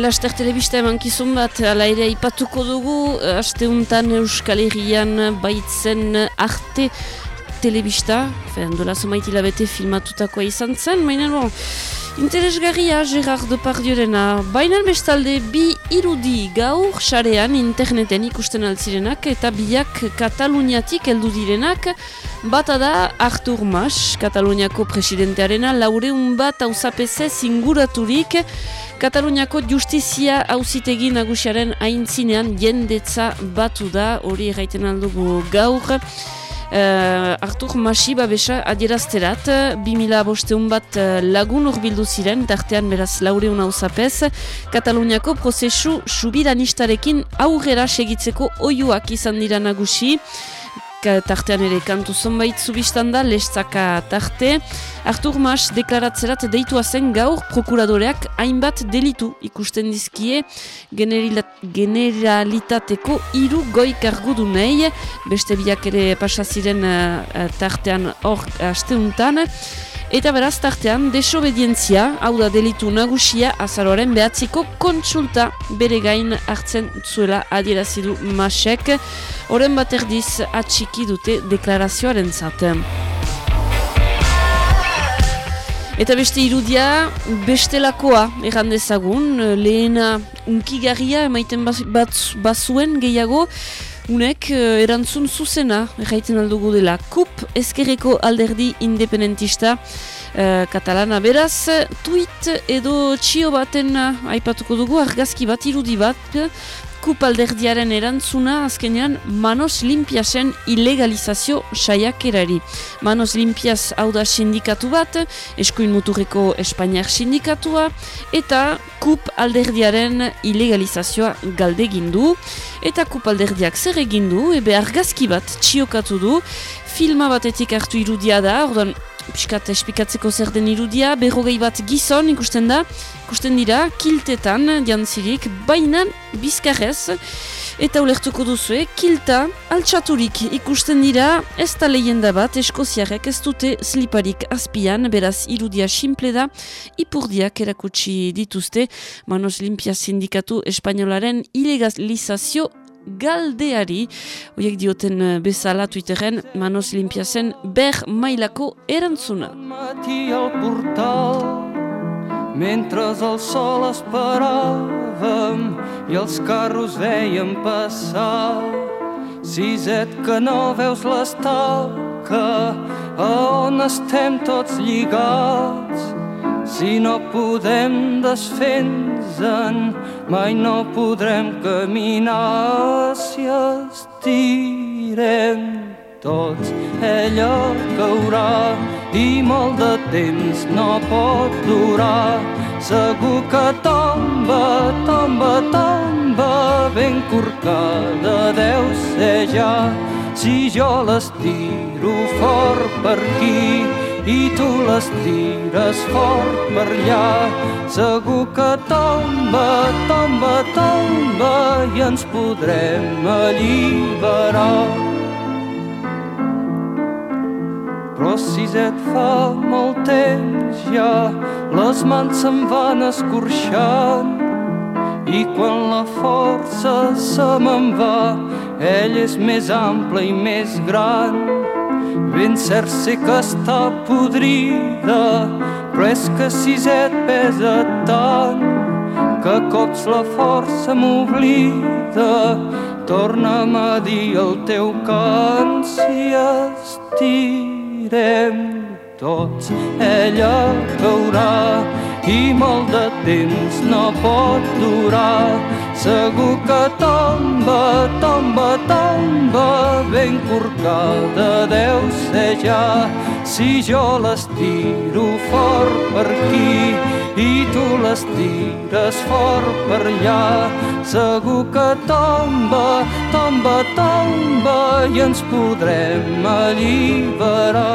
laster telebista eman kizun bat, ala ere ipatuko dugu, hasteuntan Euskal Herrian baitzen arte telebista, fen, dola zomaitila bete filmatutakoa izan zen, mainan bon, interesgarria Gerard Depardiorena, baina bestalde bi irudi gaur xarean interneten ikusten altzirenak eta biak Kataluniatik heldu direnak, bata da Artur Mas, Kataluniako presidentearena, laureun bat hauzapese zinguraturik, Kataluniako justizia hauzitegi nagusiaren aintzinean jendetza batu da, hori erraiten aldugu gaur. Uh, Artur Masi babesa adierazterat, 2000 bosteun bat uh, lagun urbildu ziren, tartean beraz laureun hau zapez, Kataluniako prozesu subiranistarekin aurrera segitzeko oiuak izan dira nagusi, tartean ere kantu zonbait zubistan da, lestzaka tarte. Artur Mas deklaratzerat deitua zen gaur prokuradoreak hainbat delitu ikusten dizkie generalitateko iru goi kargudu nahi, beste biak ere pasaziren uh, tartean hor asteuntan. Eta beraz tartean, desobedientzia, hau da delitu nagusia, azaroaren behatziko kontsulta bere gain hartzen zuela adierazidu masek. Horen bat erdiz atxiki dute deklarazioaren zaten. Eta beste irudia, bestelakoa errandezagun, lehena unkigarria emaiten bat bazuen gehiago, Unek uh, erantzun zuzena, erraiten aldugu dela, KUP ezkerreko alderdi independentista uh, katalana. Beraz, tweet edo txio baten uh, aipatuko dugu, argazki bat, irudi bat, kupalderdiaren erantzuna azkenean Manos Limpiasen ilegalizazio saiakerari. Manos Limpias hau da sindikatu bat, eskuin muturreko Espainiak sindikatua, eta kup alderdiaren ilegalizazioa galdegin du, eta kup alderdiak zer egin du, ebe argazki bat txiokatu du, filma batetik hartu irudia da, ordan piskat espikatzeko zer den irudia, berrogei bat gizon ikusten da, ikusten dira, kiltetan jantzirik, bainan bizkarrez, eta ulertuko duzue, kilta altxaturik ikusten dira, ez da lehenda bat, eskoziarek ez dute sliparik azpian, beraz irudia simple da, ipurdiak erakutsi dituzte, Manos Limpia Sindikatu Espainolaren ilegalizazio galdeari, oiek dioten eh, bezala Twitteren, Manos Limpiazen ber mailako erantzuna. Mati al portal, mentre el sol esperàvem i els carros veiem passar, siset que no veus l'estaca, on estem tots lligats, si no podem desfer-nos-en, mai no podrem caminar si estirem tots. Ella caurà i molt de temps no pot durar. Segur que tomba, tomba, tomba, ben corcada deu ser ja. Si jo l'estiro fort per aquí, i tu les tires fort per allà. Segur que tomba, tomba, tomba i ens podrem alliberar. Però si et fa molt temps ja, les mans se'n van escorxant i quan la força se me'n va, ell és més ample i més gran Ben cert sé que està podrida, però és que et pesa tant que cops la força m'oblida. Torna'm a dir el teu cant si estirem tots. Ella caurà i molt de temps no pot durar Segur que tomba, tomba, tomba, ben corcada deu ser ja. Si jo les tiro fort per aquí i tu les tires fort per allà, segur que tomba, tomba, tomba i ens podrem alliberar.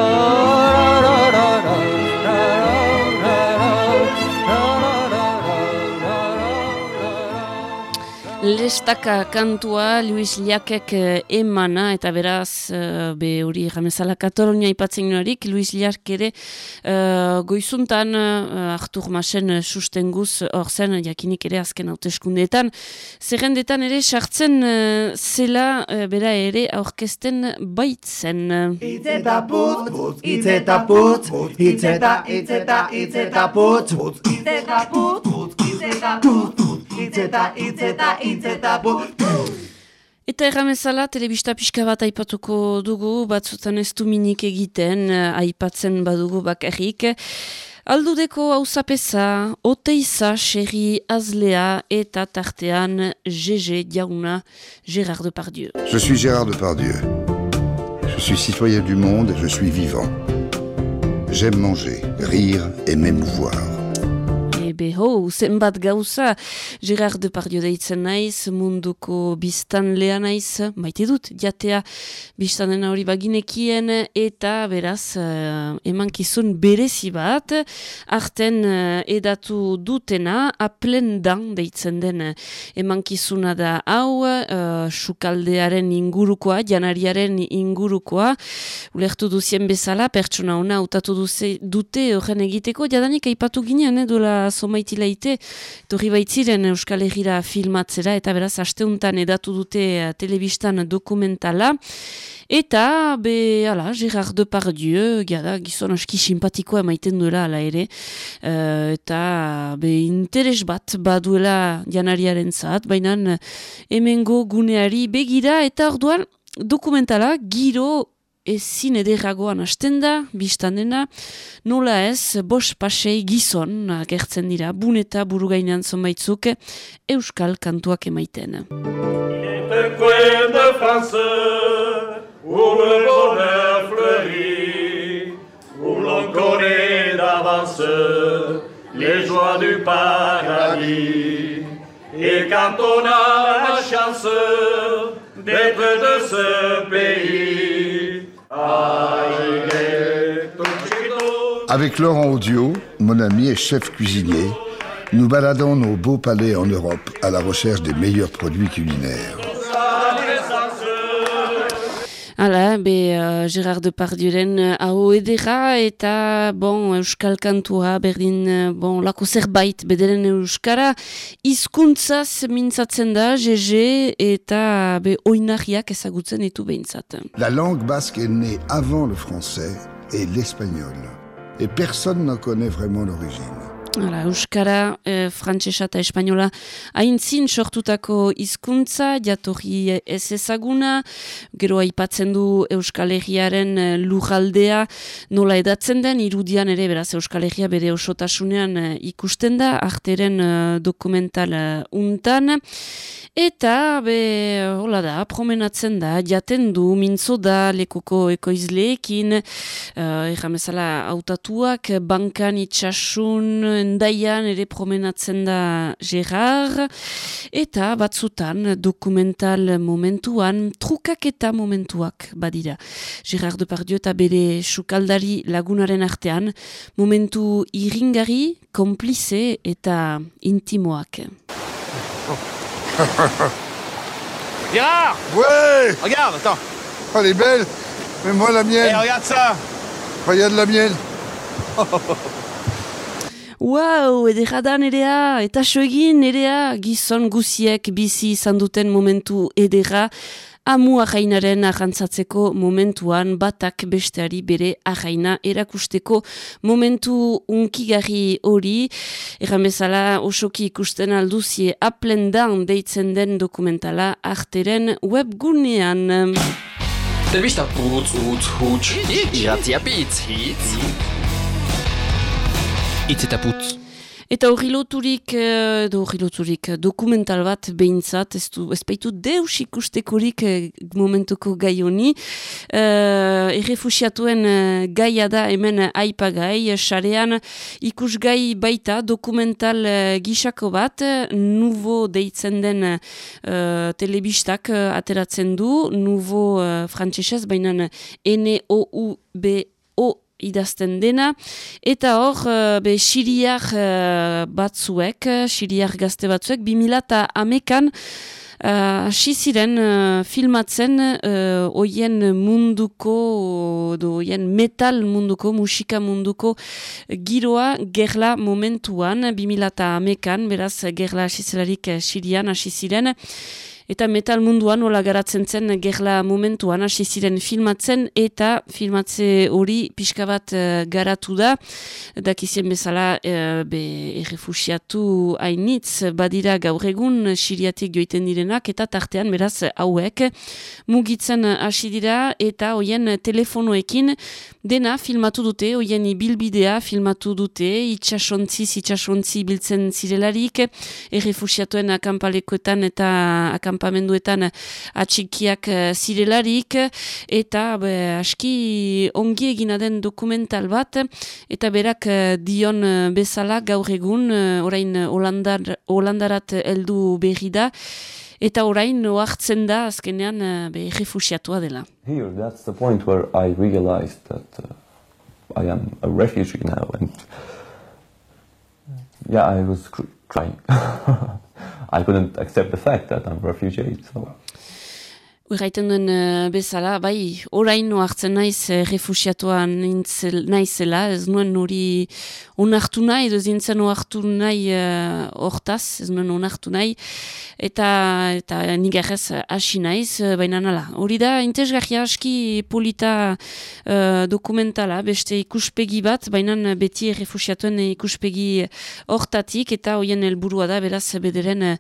Ra, ra, ra, Lestaka kantua Luis Liakek eh, emana eta beraz uh, be hori jamezala Katalonia ipatzen norik Luis Liak ere uh, goizuntan uh, Artur Masen sustenguz hor zen jakinik ere azken hauteskundeetan. Zerrendetan ere sartzen uh, zela uh, bera ere aurkesten baitzen. Itzeta putz, itzeta putz, itzeta, itzeta, itzeta putz, itzeta putz, itzeta putz, itzeta, itzeta, itzeta, Eta erramezala, telebista pixka bat aipatuko dugu, batzutan ez du minik egiten, aipatzen badugu bakarrik. Aldudeko hausapesa, oteiza, xerri, azlea eta tartean GG Diauna, Gérard Depardieu. Je suis Gérard Depardieu. Je suis citoyen du monde et je suis vivant. J'aime manger, rire et m'émouvoir. Beho, zenbat gauza, Gerard Depardio deitzen naiz, munduko biztan lea naiz, maite dut, jatea biztanen hori baginekien, eta beraz, uh, eman kizun berezi bat, arten uh, edatu dutena, aplen dan deitzen den, eman kizuna da hau, sukaldearen ingurukoa, janariaren ingurukoa, ulertu duzien bezala, pertsona ona, utatu dute horren egiteko, jadanik aipatu ginen, edola somaitileite, torri baitziren Euskal Herriera filmatzera, eta beraz, asteuntan edatu dute uh, telebistan dokumentala, eta, be, ala, Gerard Depardieu, gada, gizon aski simpatikoa emaiten duela, ala ere, uh, eta, be, interes bat baduela janariaren zat, baina hemengo guneari begira, eta orduan, dokumentala, giro ezin ederragoan hasten da, biztan dena, nola ez, bos pasei gizon agertzen dira, buneta buru gainean zonbaitzuk, euskal kantuak emaiten. les joies du paradis. Et quand on a la chance d'être de ce pays, Avec Laurent Audio, mon ami et chef cuisinier, nous baladons nos beaux palais en Europe à la recherche des meilleurs produits culinaires. Hala, be uh, Gerard Depardieuren hau edera eta bon, euskal kantua berdin uh, bon, lako zerbait bederen euskara izkuntzaz mintzatzen da GG eta be oinarriak ezagutzen ditu behintzat. La langue basque est née avant le français et l'espagnol et personne n'en connaît vraiment l'origine. Hala, Euskara, e, Frantsesa eta Espainola haintzin sortutako hizkuntza jatorri ez ezaguna, gero aipatzen du Euskal Herriaren e, lujaldea nola edatzen den, irudian ere beraz Euskal Herria bere osotasunean e, ikusten da, arteren e, dokumental untan, eta be, hola da, promenatzen da, jaten du, mintzo da, lekuko ekoizleekin, e, erramezala autatuak, bankan itxasun, endaian ere promenatzen da Gerard, eta batzutan dokumental momentuan trukak eta momentuak badira. Gerard Depardieu eta bere sukaldari lagunaren artean, momentu iringari, komplize eta intimoak. Gérard Ouais! Regarde, attends. Oh, Elle est belle! Mais moi la mienne! Hey, Regarde ça. Regarde la mienne Wow, ederadan erea, eta soegin erea, gizon guziek bizi izan duten momentu edera, amu ahainaren arrantzatzeko momentuan batak besteari bere ahaina erakusteko momentu unkigarri hori, erramezala osoki ikusten alduzie aplendan deitzen den dokumentala arteren webgunean. Telebista putz, utz, huts, iratzia pitz, hitz. Itz eta putz. Eta hori loturik, edo hori loturik dokumental bat behintzat, ez, du, ez baitu deus ikustekorik momentuko gai honi. Uh, errefusiatuen gaia da hemen aipagai, sarean ikusgai baita dokumental gisako bat, nuvo deitzen den uh, telebistak ateratzen du, nuvo uh, frantzesez, baina N-O-U-B O idazten dena, eta hor, uh, be, siriar uh, batzuek, siriar gazte batzuek, 2000 eta amekan, hasi uh, ziren uh, filmatzen uh, munduko do oien metal munduko musika munduko giroa gerla momentuan 2008an beraz gerla hasi zelarik sirian hasi ziren Eta metal munduan hola garatzen zen gerla momentuan hasi ziren filmatzen eta filmatze hori pixka bat uh, garatu da. Dakizien bezala uh, be errefusiatu hainitz badira gaur egun siriatik joiten direnak eta tartean beraz hauek mugitzen hasi dira eta hoien telefonoekin dena filmatu dute, hoien bilbidea filmatu dute, itxasontzi, itxasontzi biltzen zirelarik, errefusiatuen akampalekoetan eta akampalekoetan kanpamenduetan atxikiak eh, zirelarik eta be, aski ongi egina den dokumental bat eta berak eh, dion eh, bezala gaur egun orain Holandar, Holandarat heldu berri da eta orain oartzen da azkenean be, refusiatua dela. Here, that's the point where I realized that uh, I am a refugee now and yeah, I was crying. I couldn't accept the fact that I'm a refugee. So. Urraiten duen uh, bezala, bai, orain hartzen naiz uh, refusiatua naizela, ez nuen hori onartu nahi, edo zintzen onartu nahi uh, hortaz, ez nuen onartu nahi, eta, eta nigarrez hasi naiz, baina nala. Hori da, intezgarria aski polita uh, dokumentala, beste ikuspegi bat, baina beti refusiatuen ikuspegi hortatik, eta hoien helburua da, beraz, bederen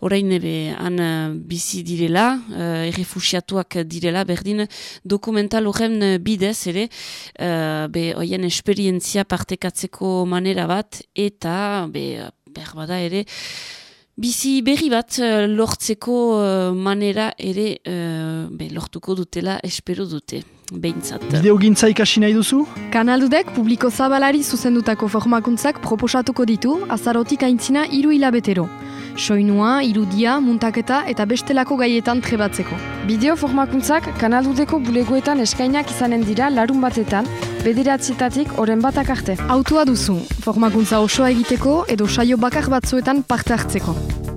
orain ebe han bizi direla, uh, refusiatuak direla, berdin dokumental horren bidez ere, uh, be, oien esperientzia partekatzeko manera bat, eta, be, berbada ere, Bizi berri bat uh, lortzeko manera ere be, lortuko dutela espero dute. Behintzat. Bideo gintza ikasi nahi duzu? Kanaldudek publiko zabalari zuzendutako formakuntzak proposatuko ditu azarotik aintzina iru hilabetero soinua, irudia, muntaketa eta bestelako gaietan trebatzeko. Bideo formakuntzak kanaldudeko bulegoetan eskainak izanen dira larun batetan, bederatzietatik oren batak arte. Autua duzu, formakuntza osoa egiteko edo saio bakar batzuetan parte hartzeko.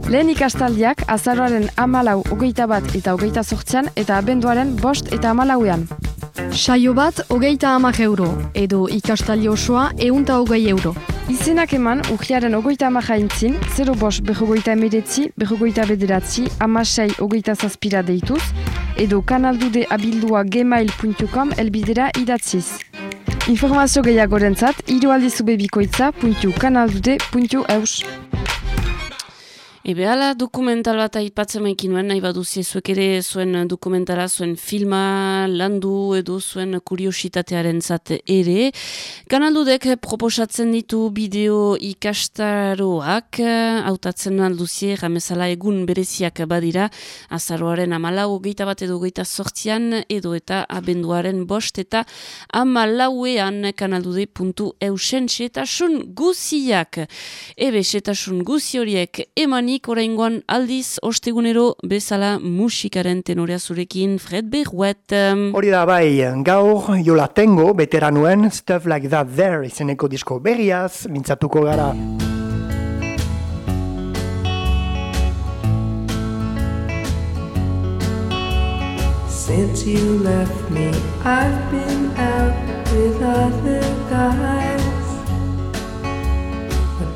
Lehen ikastaldiak azaroaren amalau hogeita bat eta hogeita sortzean eta abenduaren bost eta amalauean. Saio bat hogeita amak euro, edo ikastaldi osoa eunta hogei euro. Izenak eman, urriaren ogoita amaja intzin, 0 bos behogoita emeretzi, behogoita bederatzi, amasei ogoita zazpira deituz, edo kanaldude abildua gmail.com elbidera idatziz. Informazio gehiago rentzat, irualdizubebikoitza.kanaldude.eus. Ebe ala dokumental bat aipatzen maikin nuen, nahi baduzi zuek ere zuen dokumentala, zuen filma, landu edo zuen kuriositatearen zate ere. Kanaldudek proposatzen ditu bideo ikastaroak, hautatzen alduzie, ramezala egun bereziak badira, azaroaren amalau, geita bat edo geita sortzian, edo eta abenduaren bost, eta amalauean kanaldude.eusen setasun guziak. Ebe setasun guzi horiek emani nik oraingoan aldiz ostegunero bezala musikaren tenorea zurekin Fred Berruet. Hori da bai, gaur jola tengo, beteranuen, Stuff Like That There izeneko disko berriaz, mintzatuko gara. Since you left me, I've been out with other guys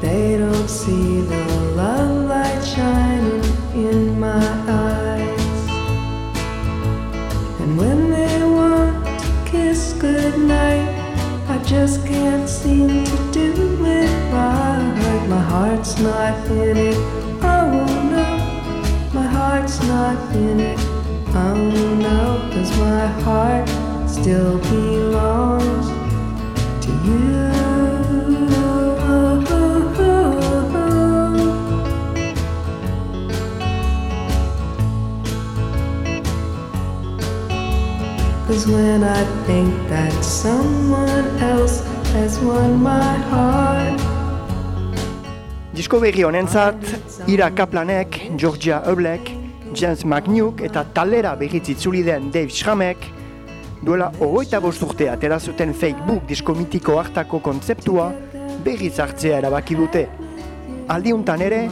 They don't see the love light shining in my eyes. And when they want to kiss goodnight, I just can't seem to do it right. My heart's not in it. Oh no, my heart's not in it. Oh no, cause my heart still belongs to you. Cause when I think that someone else has won my heart Disko berri honentzat, Ira Kaplanek, Georgia Oblek, James McNeuk eta talera berriz itzuli den Dave Schramek, duela ogoita bost urte atera zuten Facebook disko mitiko hartako kontzeptua berriz hartzea erabaki dute. Aldiuntan ere,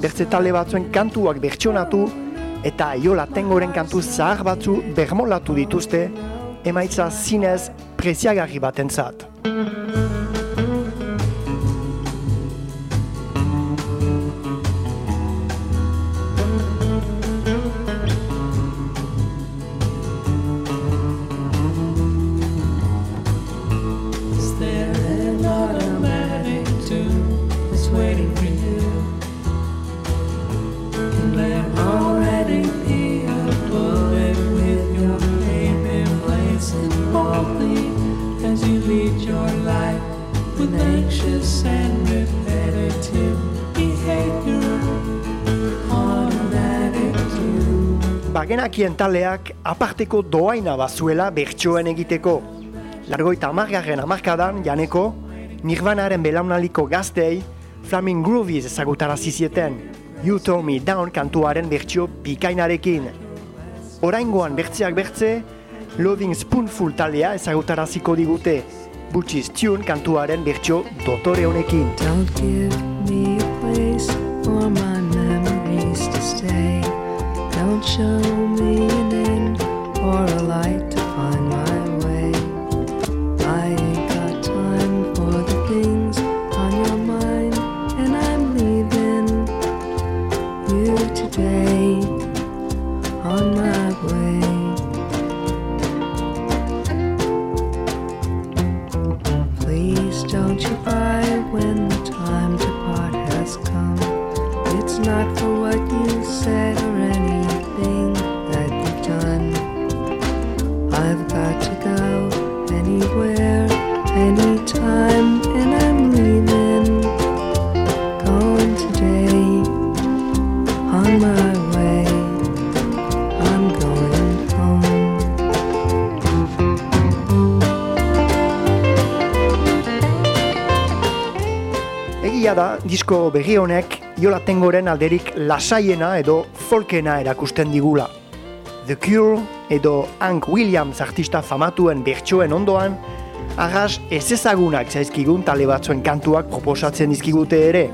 bertze talde batzuen kantuak bertsionatu eta Aiola Tengoren kantu zahar batzu bermolatu dituzte, emaitza zinez preziagarri batentzat. Bagenakien taleak aparteko doaina bazuela bertsoen egiteko. Largoita amargarren amarkadan, janeko, Nirvanaren belaunaliko gaztei, Flaming Groovies ezagutarazi zieten, You Tore Me Down kantuaren bertsio bikainarekin. Oraingoan bertzeak bertze, Loving Spoonful talea ezagutaraziko digute, Butchie's Tune kantuaren bertsio dotore honekin. Don't give me a place for my show me disko berri honek Iola Tengoren alderik lasaiena edo folkena erakusten digula. The Cure edo Hank Williams artista famatuen bertsoen ondoan, arras ez ezagunak zaizkigun tale batzuen kantuak proposatzen dizkigute ere.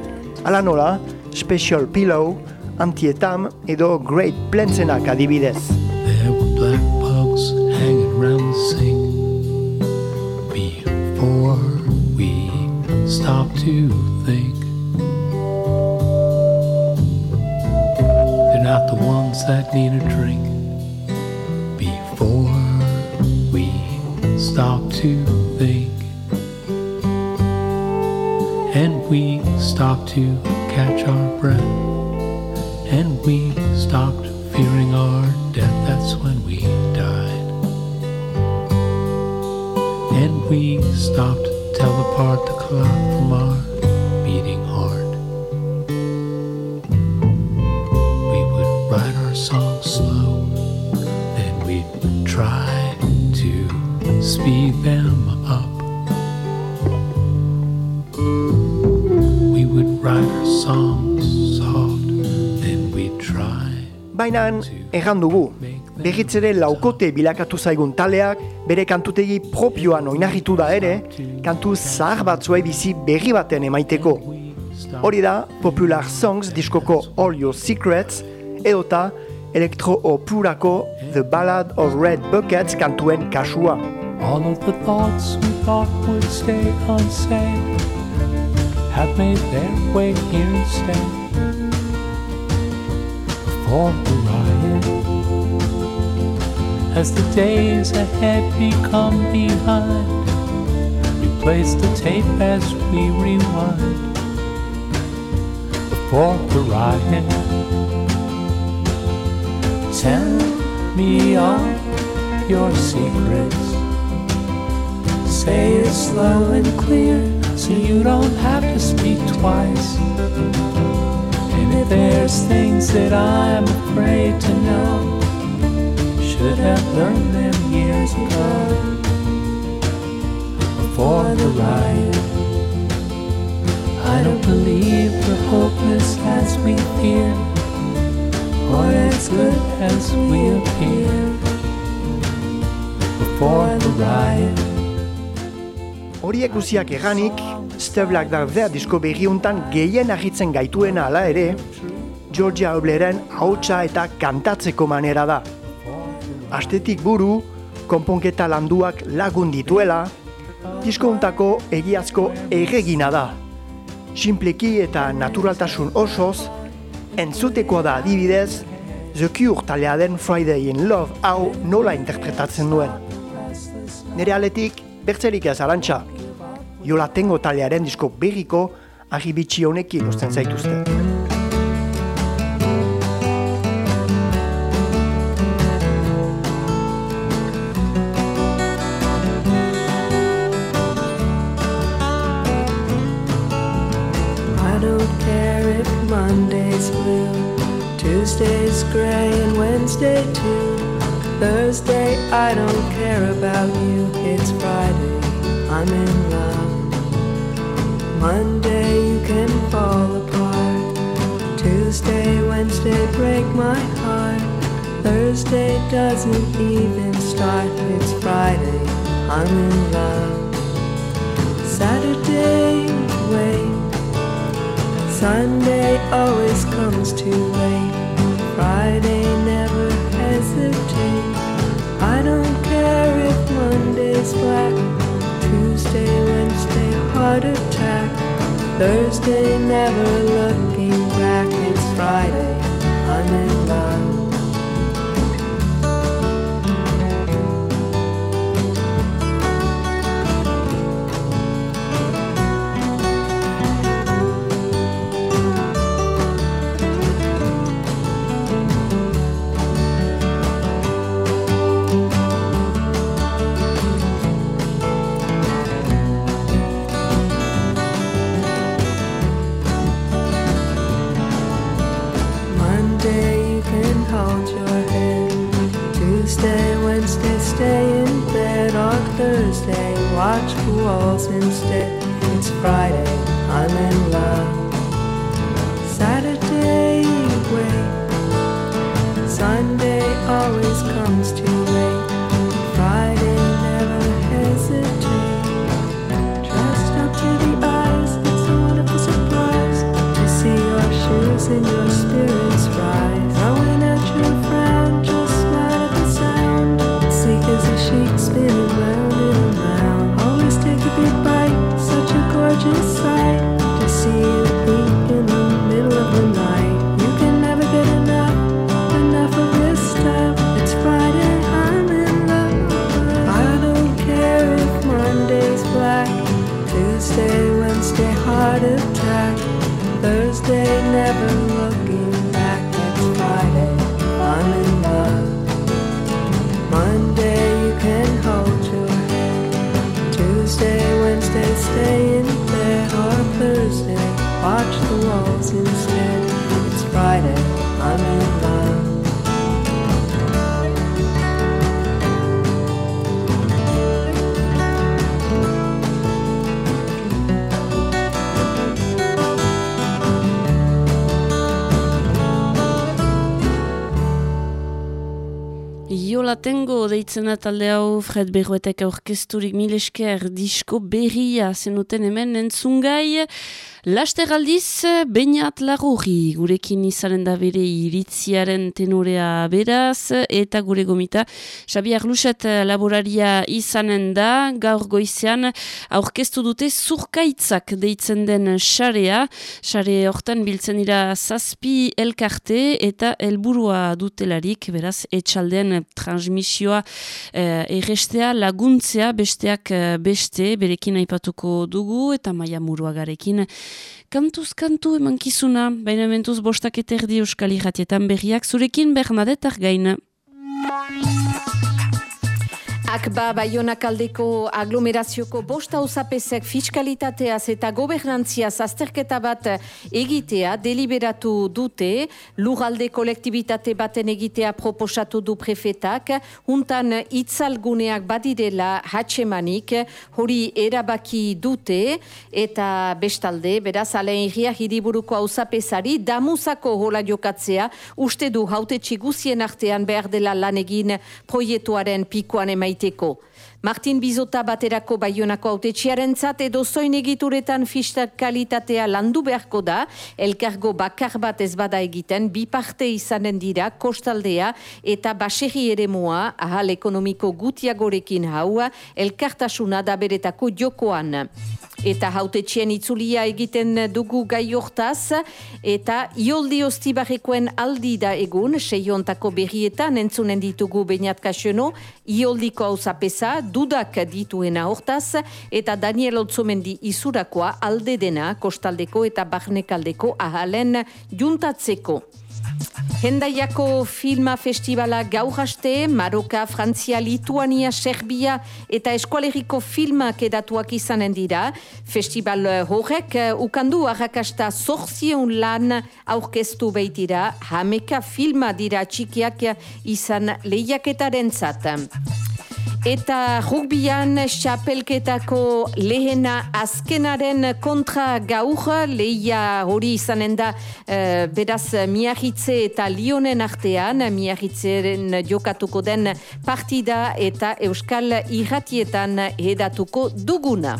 Ala nola, Special Pillow, Antietam edo Great Plantsenak adibidez. There were black bugs hanging around the sink before we stopped to think. They're the ones that need a drink before we stop to think. And we stop to catch our breath. And we stopped fearing our death. That's when we died. And we stopped to tell apart the clock from our try to speed them up. We would write our songs soft, then we'd try. Baina, erran dugu, berriz ere laukote bilakatu zaigun taleak, bere kantutegi propioan oinarritu da ere, kantu zahar batzuei bizi berri baten emaiteko. Hori da, Popular Songs diskoko All Your Secrets, edota elektro purako The Ballad of Red Buckets kantuen kasua. All of the thoughts we thought would stay unsaid have made their way here instead. Before the riot, as the days ahead become behind, replace the tape as we rewind. Before the riot, tell me all your secrets. Say it slow and clear so you don't have to speak twice. And if there's things that I'm afraid to know, should have learned them years ago. Before the riot, I don't believe we're hopeless as we fear, or as good as we appear. for the riot. Horiek guziak eganik, Steve Black Darder disko berriuntan gehien agitzen gaituena ala ere, Georgia Obleren hautsa eta kantatzeko manera da. Astetik buru, konponketa landuak lagun dituela, diskountako egiazko erregina da. Simpleki eta naturaltasun osoz, entzutekoa da adibidez, The Cure talea den Friday in Love hau nola interpretatzen duen. Nere aletik, bertzerik ez arantxa. Jola tengo talearen disko berriko agibitxi honekin usten zaituzte. I don't care about you. It's Friday, I'm in love. Monday, you can fall apart. Tuesday, Wednesday, break my heart. Thursday doesn't even start. It's Friday, I'm in love. Saturday, wait. Sunday always comes too late. Friday never Black. Tuesday, Wednesday, heart attack. Thursday never looking back. It's Friday. I'm in love. The walls instead. It's Friday, I'm in Iola tengo deitzen da talde hau Fred Berruetek aurkezturik mil esker disko berria zenuten hemen entzungai. Laster aldiz, Beñat Lagurri, gurekin izanen da bere iritziaren tenorea beraz, eta gure gomita, Xabiar Luset laboraria izanen da, gaur goizean aurkeztu dute zurkaitzak deitzen den xarea, xare hortan biltzen dira zazpi elkarte eta helburua dutelarik, beraz, etxaldean transmisioa eh, errestea laguntzea besteak eh, beste, berekin aipatuko dugu eta maia muruagarekin Kantuz kantu emankizuna, baina mentuz bostak eterdi euskal irratietan berriak, zurekin Bernadetar gaina. Akba Baionak aldeko aglomerazioko bosta uzapezek fiskalitateaz eta gobernantziaz azterketa bat egitea deliberatu dute, lurralde kolektibitate baten egitea proposatu du prefetak, huntan itzalguneak badirela hatxemanik, hori erabaki dute, eta bestalde, beraz, alein irria hiriburuko auzapezari, damuzako hola jokatzea, uste du haute txiguzien artean behar dela lan egin proietuaren pikoan emaiteko maiteko. Martin Bizota baterako baionako autetxiaren zat edo zoin egituretan fiskalitatea landu beharko da, elkargo bakar bat ez bada egiten, bi parte izanen dira, kostaldea eta baserri ere moa, ahal ekonomiko gutiagorekin haua, elkartasuna da beretako jokoan. Eta hautetxien itzulia egiten dugu gai hortaz, eta ioldi ostibarrekoen aldi da egun, seiontako berrietan entzunen ditugu bainat kasiono, ioldiko hau zapesa, dudak dituena hortaz, eta Daniel Otzomendi izurakoa alde dena kostaldeko eta barnekaldeko ahalen juntatzeko. Hendaiako filma festivala gaur haste, Maroka, Frantzia, Lituania, Serbia eta eskualeriko filmak edatuak izanen dira. Festival horrek ukandu arrakasta zorzion lan aurkeztu behitira, hameka filma dira txikiak izan lehiaketaren zat. Eta rugbian xapelketako lehena azkenaren kontra gaur, lehia hori izanen da eh, beraz miahitze eta lionen artean, miahitzeren jokatuko den partida eta euskal irratietan edatuko duguna.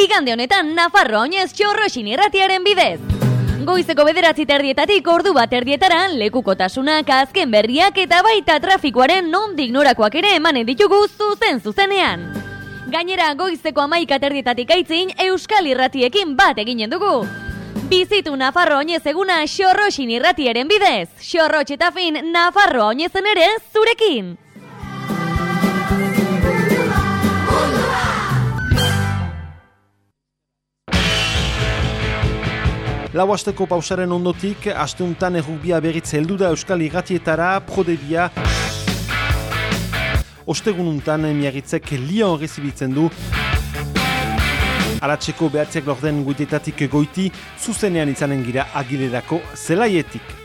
Igande honetan Nafarroa oinez txorroxin irratiaren bidez. Goizeko bederatzi terdietatik ordu bat erdietaran lekukotasunak azken berriak eta baita trafikoaren nondik norakoak ere emanen ditugu zuzen zuzenean. Gainera goizeko amaika terdietatik aitzin Euskal Irratiekin bat eginen dugu. Bizitu Nafarro oinez eguna xorroxin irratiaren bidez. Xorrox eta fin Nafarro oinezen ere zurekin. Lau asteko pausaren ondotik, asteuntan errubia berriz heldu da Euskal Irratietara, Prodebia, ostegununtan miagitzek Lyon rezibitzen du. Aratzeko behatziak lorden guitetatik goiti, zuzenean izanen gira agilerako zelaietik.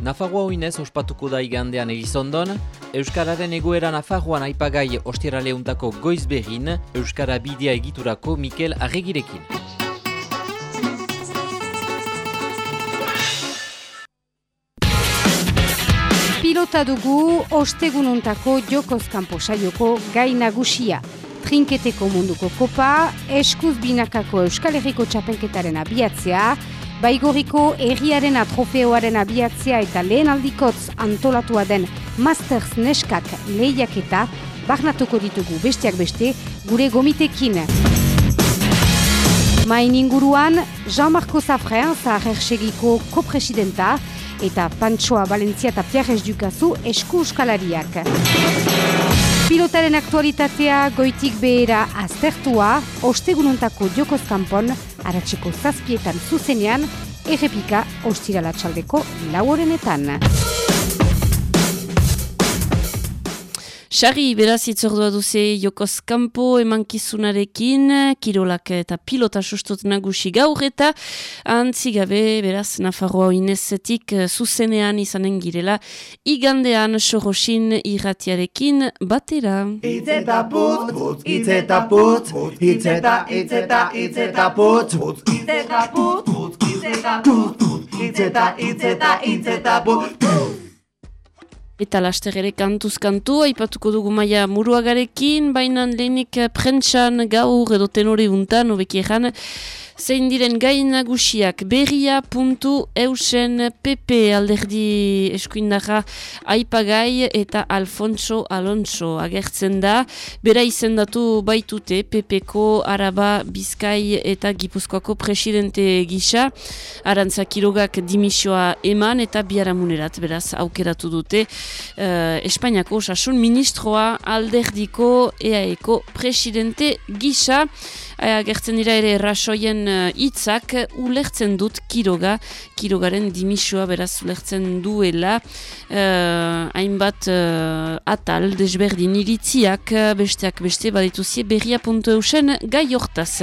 Nafarroa oinez ospatuko da igandean egizondon, Euskararen egoera Nafarroan aipagai ostiraleuntako goiz behin, Euskara bidea egiturako Mikel Arregirekin. Pilota dugu ostegununtako jokoz kanpo saioko gai nagusia. Trinketeko munduko kopa, eskuz binakako Euskal Herriko txapelketaren abiatzea, Baigoriko erriaren trofeoaren abiatzea eta lehen aldikotz antolatua den Masters Neskak lehiaketa barnatuko ditugu besteak beste gure gomitekin. Main inguruan, Jean-Marco Zafren, zahersegiko kopresidenta, eta Pantsoa Valentzia eta Pierres Dukazu esku uskalariak. Pilotaren aktualitatea goitik behera aztertua, ostegunontako jokozkampon, aratzeko zazpietan zuzenean, errepika ostiralatxaldeko laurenetan. Xarri, beraz itzordua duze Jokoz Kampo emankizunarekin, kirolak eta pilota sustut nagusi gaur eta antzigabe, beraz, Nafarroa inezetik zuzenean izanen girela, igandean sorosin irratiarekin batera. Itzeta putz, putz, itzeta putz, itzeta, itzeta, itzeta putz, itzeta putz, itzeta putz, itzeta, itzeta, itzeta putz, Eta laster ere kantuz kantu, aipatuko dugu maia muruagarekin, baina lehenik prentsan gaur edo tenore untan, obeki egan, zein diren gai nagusiak? Berria puntu eusen PP alderdi eskuindarra aipagai eta Alfonso Alonso agertzen da, bera izendatu baitute PP-ko Araba Bizkai eta Gipuzkoako presidente gisa, Arantza Kirogak dimisioa eman eta biaramunerat beraz aukeratu dute uh, Espainiako osasun ministroa alderdiko EAEko presidente gisa, agertzen dira ere rasoien hitzak ulertzen dut Kiroga, Kirogaren dimisioa beraz ulertzen duela uh, hainbat uh, atal desberdin iritziak besteak beste badituzie berria.eusen gai hortaz.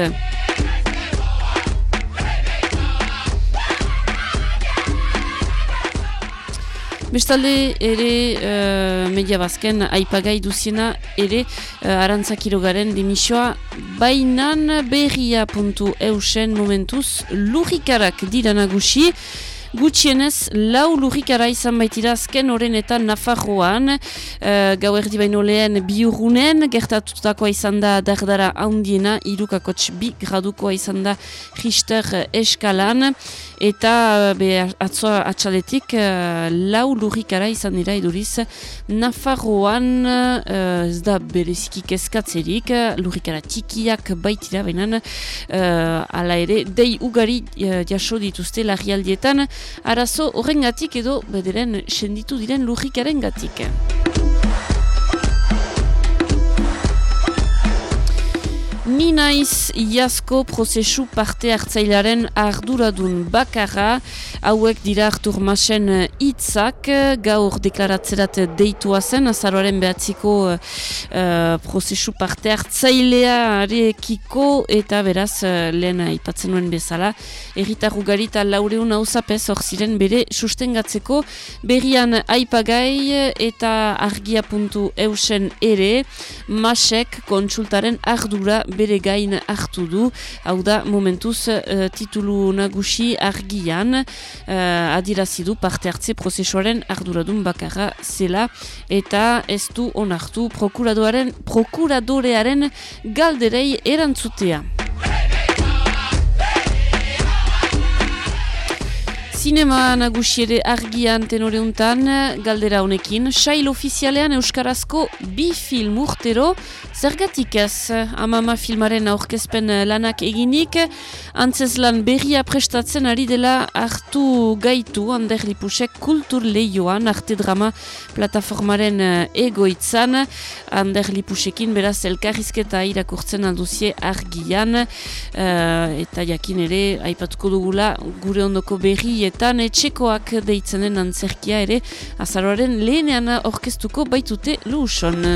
Bestalde ere uh, media bazken aipagai duziena ere uh, arantzakirogaren dimisioa bainan berria.eusen momentuz lurrikarak dira nagusi Gutxienez, lau lurrikara izan baitira azken horren eta Nafarroan, uh, gau erdi baino lehen biurunen, gertatutakoa izan da dardara handiena, irukakotx bi gradukoa izan da Richter eskalan, eta be, atzoa atxaletik uh, lau lurrikara izan dira iduriz Nafarroan. Uh, ez da bereziki kezkatzerik lurrikara txikiak baitira benan uh, ala ere dei ugari uh, jaso dituzte larrialdietan arazo horrengatik edo bederen senditu diren lurrikaren gatik. Naiz iazko prozesu parte hartzailaren arduradun bakarra, hauek dira Artur Masen hitzak gaur deklaratzerat deitua zen, azaroaren behatziko uh, prozesu parte hartzailea arekiko eta beraz lehen aipatzen nuen bezala, erritar ugari eta laureun hauzapez ziren bere sustengatzeko. Berrian aipagai eta argia puntu eusen ere, Masek kontsultaren ardura bere gain hartu du, hau da momentuz uh, titulu nagusi argian uh, adirazidu parte hartze prozesuaren arduradun bakarra zela eta ez du onartu prokuradorearen galderei erantzutea. Zinema nagusiere argian tenore untan, galdera honekin, sail ofizialean Euskarazko bi film urtero, zergatik ez? Amama filmaren aurkezpen lanak eginik, antzez lan berria prestatzen ari dela hartu gaitu Anderlipusek kultur lehioan, arte drama plataformaren egoitzan, Anderlipusekin beraz elkarrizketa irakurtzen alduzie argian, uh, eta jakin ere, aipatuko dugula, gure ondoko berri Eta etxekoak deitzenen antzerkia ere azaroaren lehenean orkestuko baitute luson.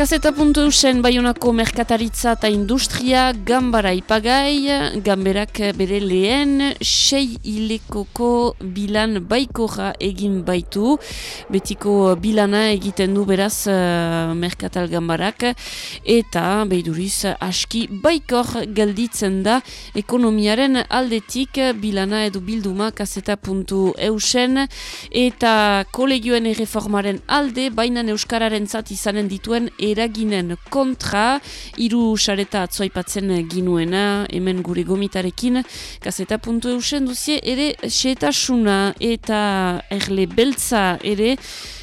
Kaseta puntu eusen Bayonako merkataritza eta industria gambara ipagai, gamberak bere lehen sei hilekoko bilan baikora egin baitu, betiko bilana egiten du beraz uh, merkatal gambarak, eta beiduriz aski baikor gelditzen da ekonomiaren aldetik. Bilana edo bilduma kaseta puntu eusen, eta kolegioen erreformaren alde, bainan euskararen zat izanen dituen eraginen kontra, hiru sareta atzoipatzen ginuena, hemen gure gomitarekin, kaseta puntu eusen duzie, ere xetasuna eta erle beltza ere,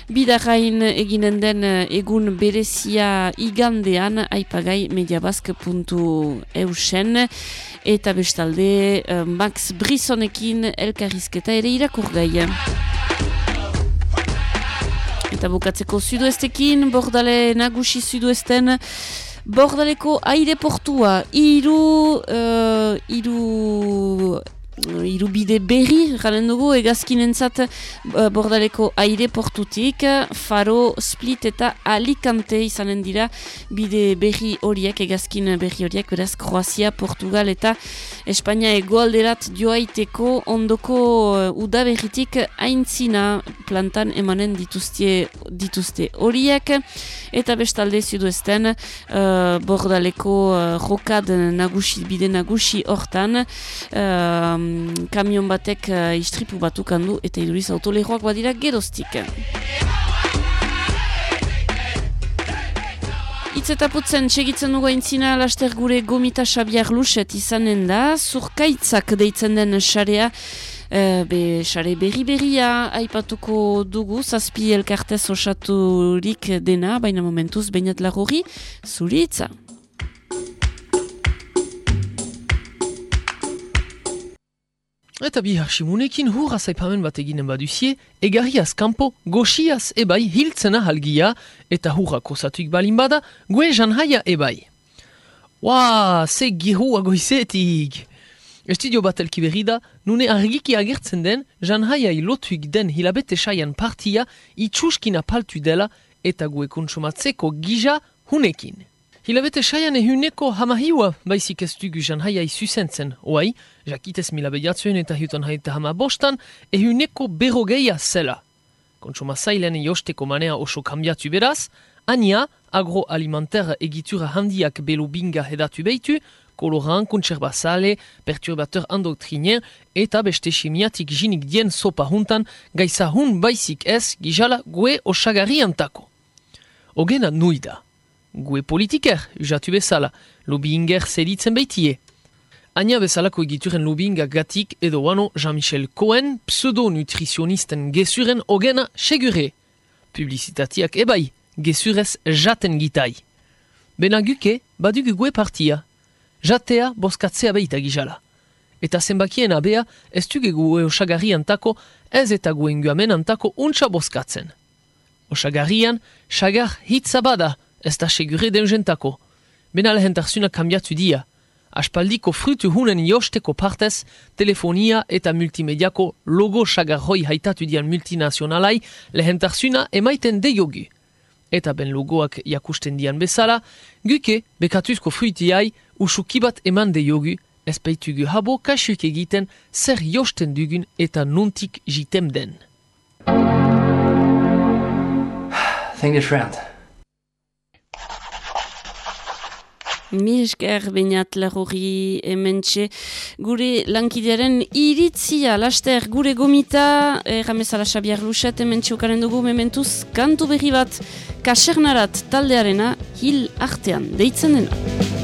Bidarrain eginen den egun berezia igandean aipagai mediabazk.eusen eta bestalde Max Brissonekin elkarrizketa ere irakur gai. Eta bukatzeko sudoestekin, bordale nagusi sudoesten, bordaleko aireportua, iru, uh, iru irubide berri, galen dugu, egazkin entzat uh, bordaleko aireportutik, faro, split eta alikante izanen dira bide berri horiek, egazkin berri horiek, beraz, Kroazia, Portugal eta Espainia egoalderat joaiteko ondoko uh, udaberritik aintzina plantan emanen dituzte, dituzte horiek, eta bestalde zuduesten uh, bordaleko uh, rokad nagusi, bide nagusi hortan, uh, kamion batek uh, istripu batuk handu eta iduriz autoleroak badira geroztik. Itz eta putzen txegitzen dugu aintzina laster gure gomita xabiar luset izanen da, zurkaitzak deitzen den xarea, Uh, be, xare berri berria aipatuko dugu, zazpi elkartez osaturik dena, baina momentuz, bainat lagori, zuritza. Eta bi harsimunekin hurra zaipamen bat eginen baduzie, egarriaz kanpo goxiaz ebai hiltzena halgia eta hurra kosatuik balin bada, gue janhaia ebai. Waa, ze gihua goizetik! Estidio bat elki berri da, nune argiki agertzen den, janhaia lotuik den hilabete saian partia itxuskina paltu dela eta gue konsumatzeko gija hunekin. Hilabete saian ehuneko hamahiua baizik ez dugu janhaiai zuzentzen. Oai, jakitez mila behiatzuen eta hiutan haita hama bostan, ehuneko berrogeia zela. Kontsuma zailen josteko manea oso kambiatu beraz, ania agroalimentaire egitura handiak belo binga hedatu behitu, koloran, kontserbazale, perturbateur endokrinien eta beste chimiatik jinik dien sopa huntan gaisa hun baizik ez gijala gue osagarri antako. Ogena nui. Gue politiker, usatu bezala, lobbyinger zeditzen beitie. Aina bezalako egituren lobbyinga gatik edo wano Jean-Michel Cohen pseudo-nutrizionisten gezuren ogena segure. Publizitatiak ebai, gezurez jaten gitai. Bena guke, badugu gue partia. Jatea boskatzea behita gizala. Eta zenbakien abea, ez dugegu osagarri antako, ez eta guenguamen antako untsa boskatzen. Osagarrian, sagar hitza bada, ez da segure deungentako. Bena lehentarzuna kambiatu dia. Aspaldiko frutu hunen josteko partez, telefonia eta multimediako logo sagarroi haitatu dian multinazionalai lehentarzuna emaiten deiogu. Eta ben logoak jakusten dian bezala, guke bekatuzko fruitiai usukibat eman deiogu, ez baitugu habo kasuk egiten zer josten dugun eta nuntik jitem den. Thank you, friend. Mi esker bainat lagori hementxe gure lankidearen iritzia laster gure gomita erramezala Xabiar Luxet hementxe okaren dugu mementuz kantu berri bat kasernarat taldearena hil artean deitzen dena.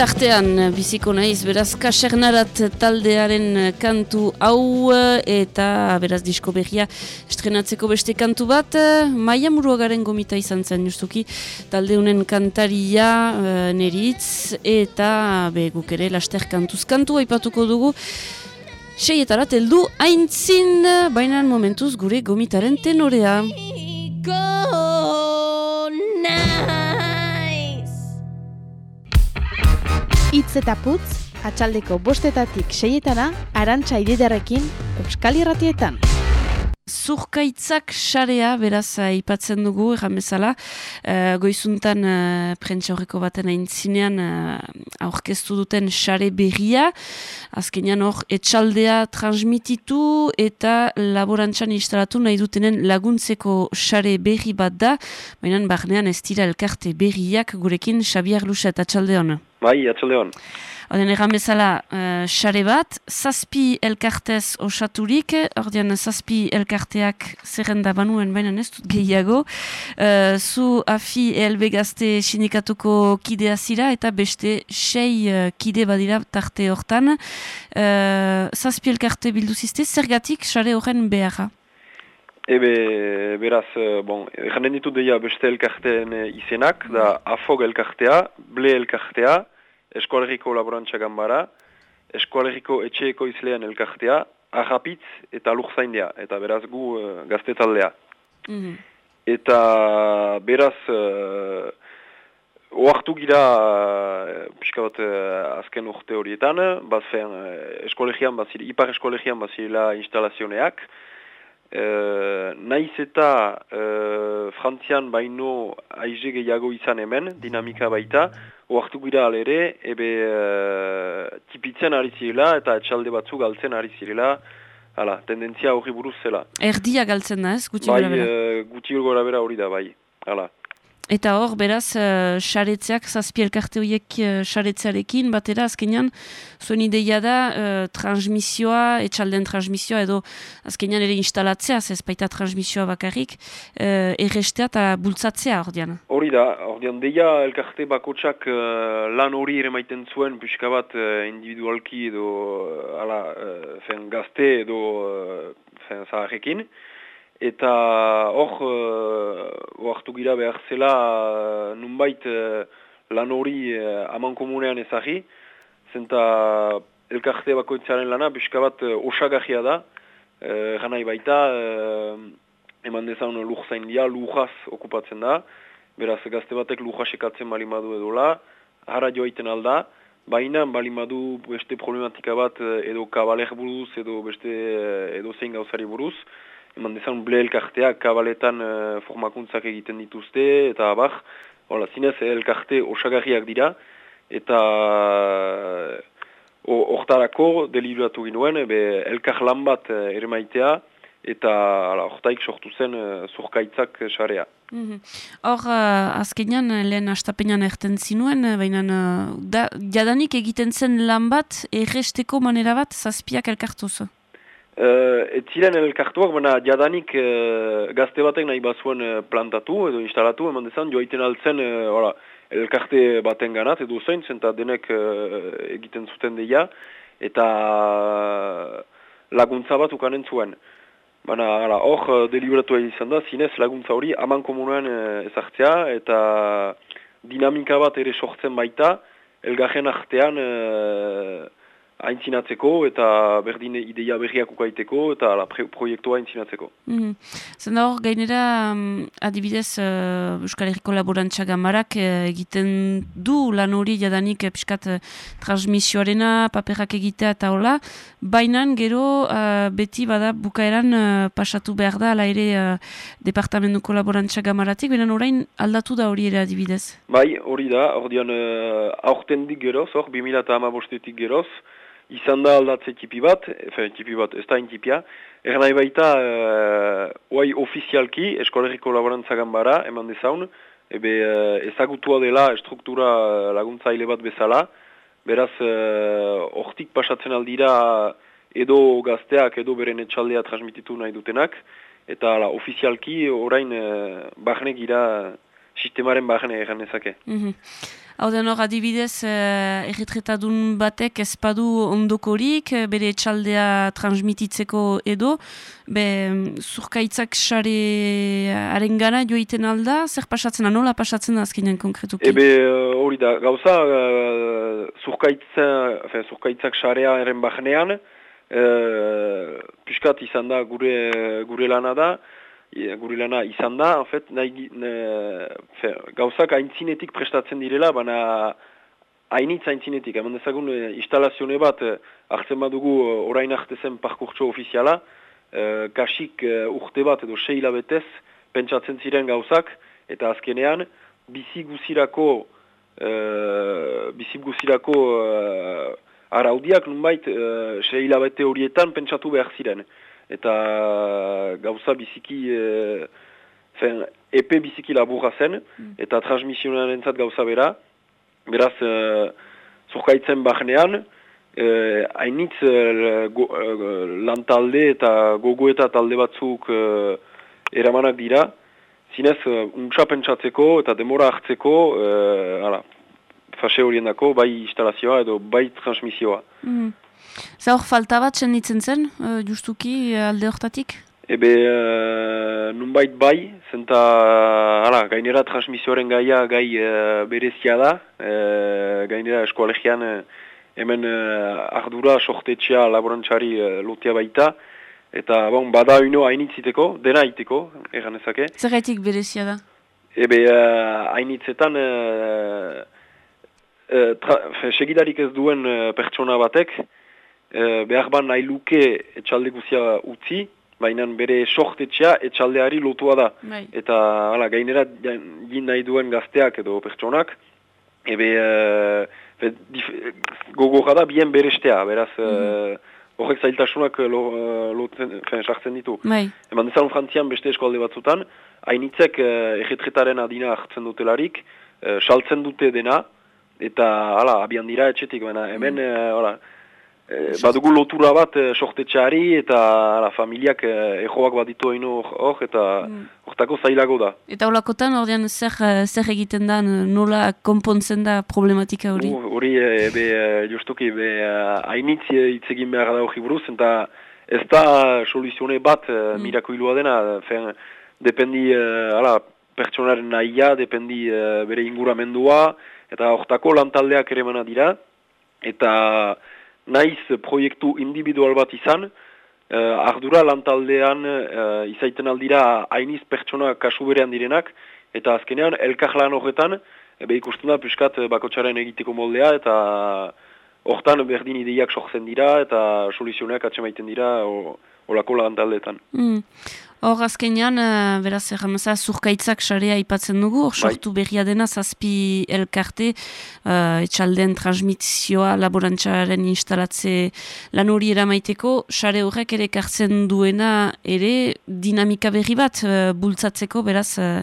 Artean biziko naiz, beraz kasernarat taldearen kantu hau eta beraz disko berria estrenatzeko beste kantu bat, maia muruagaren gomita izan zen justuki taldeunen kantaria uh, neritz eta be, guk ere laster kantuz kantu aipatuko dugu Seietarat heldu aintzin, baina momentuz gure gomitaren tenorea. Go Itz eta putz, atxaldeko bostetatik seietana, arantxa ididarekin, Euskal Irratietan. Zurkaitzak sarea, beraz, aipatzen dugu, erran bezala, uh, goizuntan uh, prentsa horreko baten aintzinean uh, aurkeztu duten sare berria, azkenean hor, etxaldea transmititu eta laborantzan instalatu nahi dutenen laguntzeko sare berri bat da, baina barnean ez dira elkarte berriak gurekin Xabiar Luxa eta atxalde hona. Bai, atxalde hon. Oden erran bezala, uh, xare bat, zazpi elkartez osaturik, ordean zazpi elkarteak zerrenda banuen, baina ez dut gehiago, uh, zu afi ELB gazte sindikatuko kidea zira, eta beste sei uh, kide badira tarte hortan. Uh, zazpi elkarte bildu zizte, zergatik xare horren beharra? Ebe, beraz, eh, bon, janen ditut deia beste elkarteen eh, izenak, da AFOG elkartea, BLE elkartea, Eskoaleriko Laborantza Gambara, Eskoaleriko Etxeeko Izlean elkartea, Arrapitz eta Lurzaindea, eta beraz gu uh, gaztetaldea. Eta beraz, uh, oartu gira, uh, pixka bat uh, azken urte horietan, bat uh, eskolegian, bat zire, ipar eskolegian bat zirela instalazioneak, uh, naiz eta uh, frantzian baino aize gehiago izan hemen, dinamika baita, oartu gira alere, ebe uh, tipitzen ari zirela eta etxalde batzuk galtzen ari zirela, hala, tendentzia horri buruz zela. Erdia galtzen da ez, gutxi bai, gora bera. eh, gutxi gora bera hori da, bai. Hala. Eta hor, beraz, uh, xaretzeak, zazpi elkarte horiek uh, xaretzearekin, batera, azkenean, zuen ideia da, uh, transmisioa, etxalden transmisioa, edo azkenean ere instalatzea, ez baita transmisioa bakarrik, uh, errestea eta bultzatzea, ordean. Hori da, ordean deia elkarte bakotsak eh, lan hori ere maiten zuen, pixka bat eh, individualki edo eh, ala, eh, fen gazte edo eh, fen zaharrekin. Eta hor, uh, hartu gira behar zela uh, nunbait eh, lan hori uh, aman komunean ezagri, zenta elkarte bakoitzaren lana pixka bat uh, osagajia da, uh, ganai baita, uh, eman dezaun lujzain dia, lujaz okupatzen da, beraz gazte batek lujasekatzen balimadu edola, hara joaiten alda, baina balimadu beste problematika bat eh, edo kabaler buruz edo beste eh, edo zein gauzari buruz, eman dezan ble elkartea kabaletan eh, formakuntzak egiten dituzte, eta abar, hola, zinez elkarte osagarriak dira, eta eh, ho- hortarako deliberatu ginuen, ebe elkar lan bat eh, ere maitea, eta hala, hortaik sortu zen eh, zurkaitzak eh, sarea. Mhm. Hor, uh, azkenean, eh, lehen astapenean erten zinuen, eh, baina uh, da, jadanik egiten zen lan bat, erresteko manera bat, zazpiak elkartuz. Uh, ez ziren elkartuak, baina jadanik uh, gazte batek nahi bazuen uh, plantatu edo instalatu, eman dezan, joaiten altzen uh, hola, elkarte baten ganat, edo zein, zenta denek uh, egiten zuten deia, eta laguntza bat ukanen zuen. Baina, hala, hor, deliberatu izan da, zinez laguntza hori aman komunean uh, ezartzea, eta dinamika bat ere sortzen baita, elgarren artean uh, aintzinatzeko, eta berdin ideia berriak ukaiteko, eta ala, pre- proiektua aintzinatzeko. Mm Zenda hor, gainera, um, adibidez, uh, Euskal Herriko Laborantza Gamarak uh, egiten du lan hori jadanik uh, piskat uh, transmisioarena, paperak egitea eta hola, bainan gero uh, beti bada bukaeran uh, pasatu behar da, ala ere uh, Departamentuko Laborantza Gamaratik, baina orain aldatu da hori ere adibidez. Bai, hori da, ordean uh, aurtendik geroz, hor, 2008-etik geroz, izan da aldatze tipi bat, efen tipi bat, ez da intipia, er nahi baita, uh, oai ofizialki, eskolerriko laborantza ganbara, eman dezaun, ebe uh, ezagutua dela struktura laguntzaile bat bezala, beraz, uh, hortik pasatzen aldira edo gazteak, edo beren etxaldea transmititu nahi dutenak, eta ala, ofizialki orain uh, bahne gira sistemaren bahne egan ezake. Mhm. Hau den hor, adibidez, uh, erretretadun batek ez badu ondokorik, eh, bere etxaldea transmititzeko edo, be, mm, zurkaitzak xare arengana joiten alda, zer pasatzen nola pasatzen da konkretuki? Ebe uh, hori da, gauza, uh, zurkaitza, fe, zurkaitzak sarea eren bahnean, uh, piskat izan da gure, gure lana da, gure lana izan da, en fet, nahi, ne, fe, gauzak aintzinetik prestatzen direla, baina hainitz aintzinetik, eman dezagun eh, instalazione bat eh, hartzen badugu eh, orain arte zen parkurtso ofiziala, eh, kasik eh, urte bat edo sei hilabetez pentsatzen ziren gauzak, eta azkenean, bizi guzirako, eh, bizi guzirako eh, araudiak nunbait eh, sei hilabete horietan pentsatu behar ziren. Eta gauza biziki, eh, fen, epe biziki laburra zen, eta transmisionaren zat gauza bera, beraz, eh, zurkaitzen bahnean, eh, hainitz eh, go, eh, lantalde eta gogo eta talde batzuk eh, eramanak dira, zinez, uh, untsa pentsatzeko eta demora hartzeko, uh, ala, fase horien dako, bai instalazioa edo bai transmisioa. Mm. Za hor falta bat senditzen zen, uh, justuki uh, alde hortatik? Ebe, uh, nunbait bai, zenta, ala, gainera transmisioaren gaia gai uh, berezia da, uh, gainera eskoalegian uh, hemen uh, ardura sortetxea laborantxari uh, lotea baita, eta bon, bada uno hainitziteko, dena aiteko, egan ezake. Zergaitik berezia da? Ebe, hainitzetan, uh, uh, tra, segidarik ez duen pertsona batek, uh, behar ban nahi luke etxalde guzia utzi, baina bere sortetxea etxaldeari lotua da. Bai. Eta hala, gainera jin nahi duen gazteak edo pertsonak, ebe dif, gogorra da bien berestea, beraz... uh, horrek zailtasunak lo, lotzen, fen, sartzen ditu. Bai. Eman dezan frantzian beste eskualde batzutan, hainitzek uh, egetretaren adina hartzen dutelarik, uh, saltzen dute dena, eta hala, abian dira etxetik, baina hemen, uh, hala, eh, badugu lotura bat uh, sortetxeari, eta hala, familiak uh, ejoak bat ditu haino hor, eta hortako zailago da. Eta holakotan, ordean zer, eh, zer egiten da, nola konpontzen da problematika hori? Hori, e, be, e, justuki, be, uh, hainitz hitz egin behar da hori buruz, eta ez da soluzione bat uh, mirakoilua dena, fen, dependi, uh, ala, pertsonaren nahia, dependi bere inguramendua, eta hortako lantaldeak ere mana dira, eta naiz proiektu individual bat izan, uh, ardura lantaldean uh, izaiten aldira hainiz pertsona kasu berean direnak, eta azkenean elkarlan horretan, ebe ikusten da piskat bakotxaren egiteko moldea, eta hortan berdin ideiak sortzen dira, eta soluzioneak atsemaiten dira o, olako lantaldeetan. Mm. Hor azkenean, uh, beraz, erramasa, zurkaitzak sarea aipatzen dugu, hor sortu berria dena, zazpi elkarte, uh, etxalden transmitzioa, laborantxaren instalatze lan hori eramaiteko, sare horrek ere kartzen duena ere dinamika berri bat uh, bultzatzeko, beraz, uh,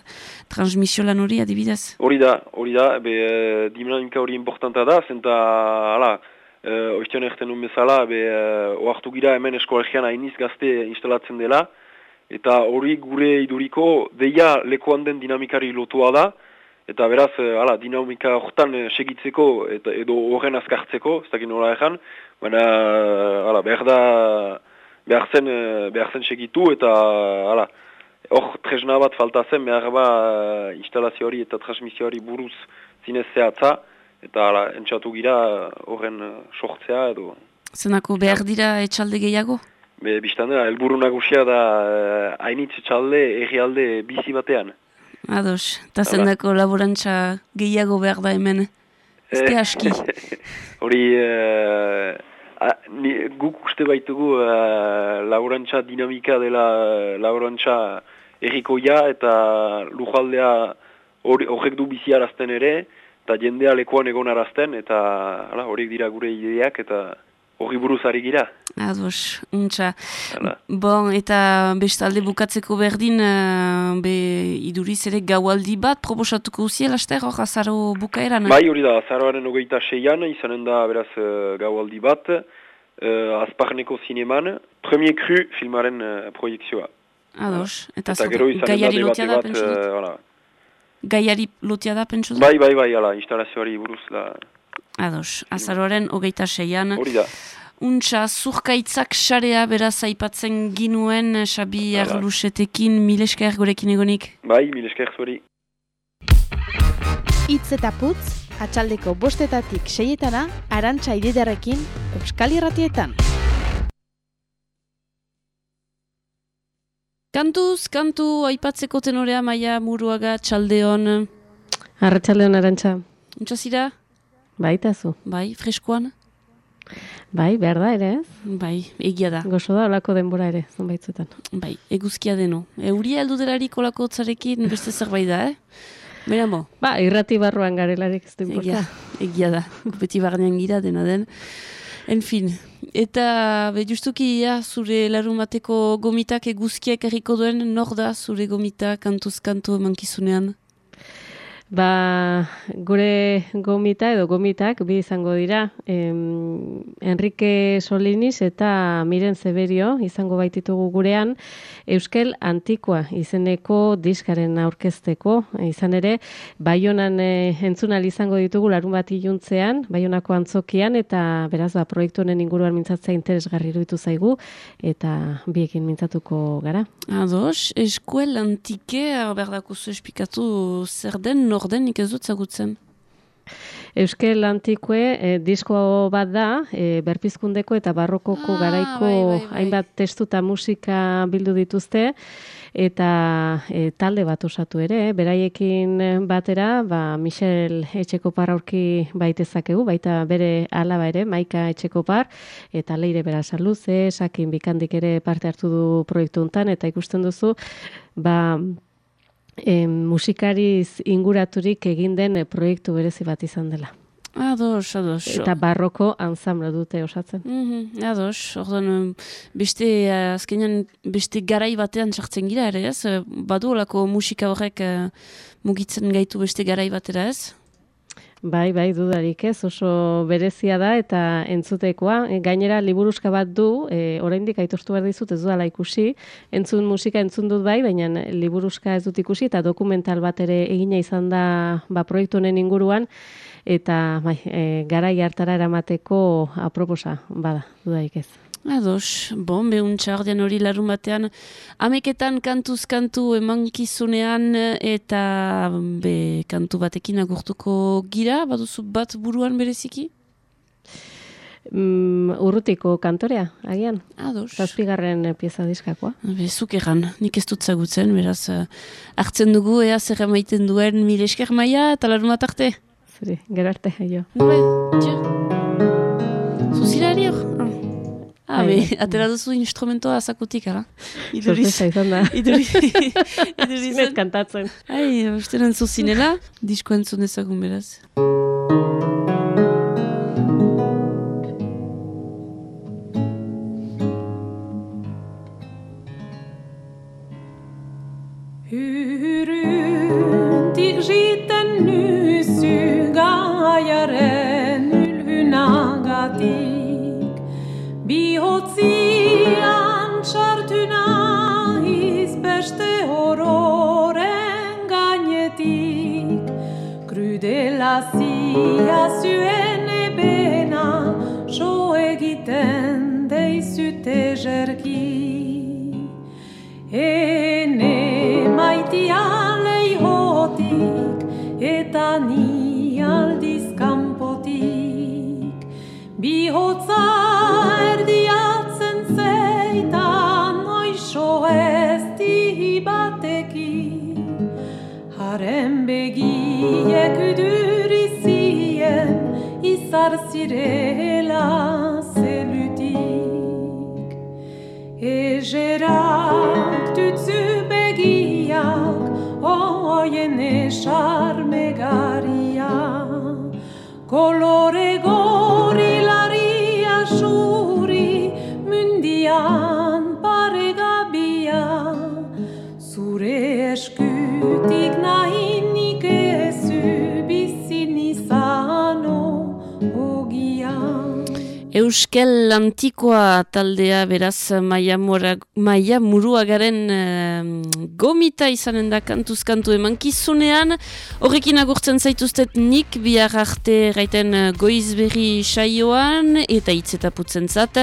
transmisio lan hori adibidez. Hori da, hori da, be, dinamika hori importanta da, zenta, hala, uh, oiztion erten nun bezala, be, uh, oartu gira hemen eskolegian hainiz gazte instalatzen dela, eta hori gure iduriko deia lekuan den dinamikari lotua da, eta beraz, eh, hala, dinamika hortan segitzeko eta edo horren azkartzeko, ez dakit nola ezan, baina, hala, behar da, behar zen, eh, behar zen segitu, eta, hala, hor tresna bat falta zen, behar ba, instalazio hori eta transmisio hori buruz zinez zehatza, eta, hala, entxatu gira horren eh, sortzea edo, Zenako behar dira etxalde gehiago? Be, biztan da, elburu nagusia da uh, hainitz txalde errialde bizi batean. Ados, eta zendako laborantza gehiago behar da hemen. Ez Eh, aski. Hori, uh, a, ni, guk uste baitugu uh, laborantza dinamika dela uh, laborantza errikoia eta lujaldea horrek du bizi arazten ere, eta jendea lekuan egon arazten, eta hala, horiek dira gure ideak, eta hori buruz ari gira. Ados, untxa. Hala. Bon, eta bestalde bukatzeko berdin, uh, be iduriz ere gaualdi bat, proposatuko uzie, laster hor azaro bukaeran? Bai, hori da, azaroaren hogeita seian, izanen da, beraz, uh, gaualdi bat, uh, Azparneko zineman, Premier Cru filmaren uh, proiektzioa. Ados, eta, Eta zuk- gero izanen da debate bat, uh. Gaiari lotia da, pentsu? Bai, bai, bai, ala, instalazioari buruz da. Ados, azaroaren hogeita seian. Hori da. Untxa, zurkaitzak sarea beraz aipatzen ginuen, Xabi Hala. Arlusetekin, milesker gurekin egonik. Bai, mil esker zuari. Itz eta putz, atxaldeko bostetatik seietana, arantxa ididarekin, Euskal Irratietan. Kantuz, kantu aipatzeko tenorea maia muruaga txaldeon. Arratxaldeon arantxa. Untxa zira? Baita zu. Bai, freskoan? Bai, behar da ere, ez? Bai, egia da. Gozo da, olako denbora ere, zonbaitzutan. Bai, eguzkia deno. Euria heldu delarik olako hotzarekin beste zerbait da, eh? Bera mo. Ba, irrati barruan garelarik ez du Egia, importa. egia da. Beti barnean gira dena den. En fin, eta be, ja, zure larumateko gomitak eguzkiak erriko duen, nor da zure gomita kantuz kantu emankizunean? Ba, gure gomita edo gomitak bi izango dira. Em, Enrique Solinis eta Miren Zeberio izango baititugu gurean. Euskel Antikoa izeneko diskaren aurkezteko. Izan ere, Baionan e, entzunal izango ditugu larun bat iluntzean, Baionako antzokian, eta beraz, ba, proiektu honen inguruan mintzatzea interesgarri iruditu zaigu, eta biekin mintzatuko gara. Ados, eskuel antike, berdakuzu espikatu zer den, nor den, nik ez dut zagutzen. Euskel Antikue e, disko bat da, e, berpizkundeko eta barrokoko garaiko hainbat testu eta musika bildu dituzte, eta e, talde bat osatu ere, eh? beraiekin batera, ba, Michel Etxekopar aurki baitezakegu, baita bere alaba ere, Maika Etxekopar, eta leire bera saluze, sakin bikandik ere parte hartu du proiektu hontan, eta ikusten duzu, ba, em, musikariz inguraturik egin den eh, proiektu berezi bat izan dela. Ados, ados. Eta barroko ansambla dute osatzen. Mhm, ados, orduan beste, eh, azkenean beste garai batean sartzen gira ere, ez? Eh, Badu olako musika horrek mugitzen gaitu beste garai batera, ez? Bai, bai, dudarik ez, oso berezia da eta entzutekoa. E, gainera, liburuska bat du, e, oraindik aitortu behar dizut, ez dudala ikusi. Entzun musika entzun dut bai, baina liburuska ez dut ikusi eta dokumental bat ere egina izan da ba, proiektu honen inguruan. Eta bai, e, garai hartara eramateko aproposa, bada, dudarik ez. Ados, bon, behun txardian hori larun batean, ameketan kantuz kantu emankizunean eta be, kantu batekin agurtuko gira, baduzu bat buruan bereziki? Mm, urrutiko kantorea, agian. Ados. Zazpigarren pieza diskakoa. Bezuk erran, nik ez dut zagutzen, beraz, eh, hartzen dugu, ea zer emaiten duen mile esker maia eta larun bat arte. Zuri, gero arte, jo. Zuzirari hor? Ah, be, Bai. atera duzu instrumentoa azakutik, ara? Sorpresa izan da. Iduriz. Iduriz. Zinez kantatzen. Ai, uste nantzu zinela, disko entzun ezagun beraz. Hyryntik jiten nysy gaiaren ylhynagatik. Bihotzian txartuna izbeste hororen gainetik. Krudela zia zuen ebena, so egiten deizute jerki. Izar zirela zelutik. Ezerak tutzu begiak, oien esarmegaria. Kolore Euskel Antikoa taldea beraz maia, mora, maia muruagaren eh, gomita izanen da kantuz kantu emankizunean. Horrekin agurtzen zaituztet nik bihar arte gaiten eh, goizberri saioan eta hitz eta putzen zat.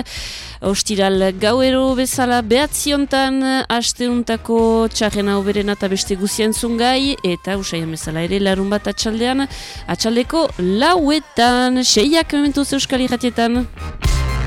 Ostiral gauero bezala behatziontan asteuntako txarrena oberena eta beste guzien zungai eta usaian bezala ere larun bat atxaldean atxaldeko lauetan seiak mementuz euskal irratietan. Yeah.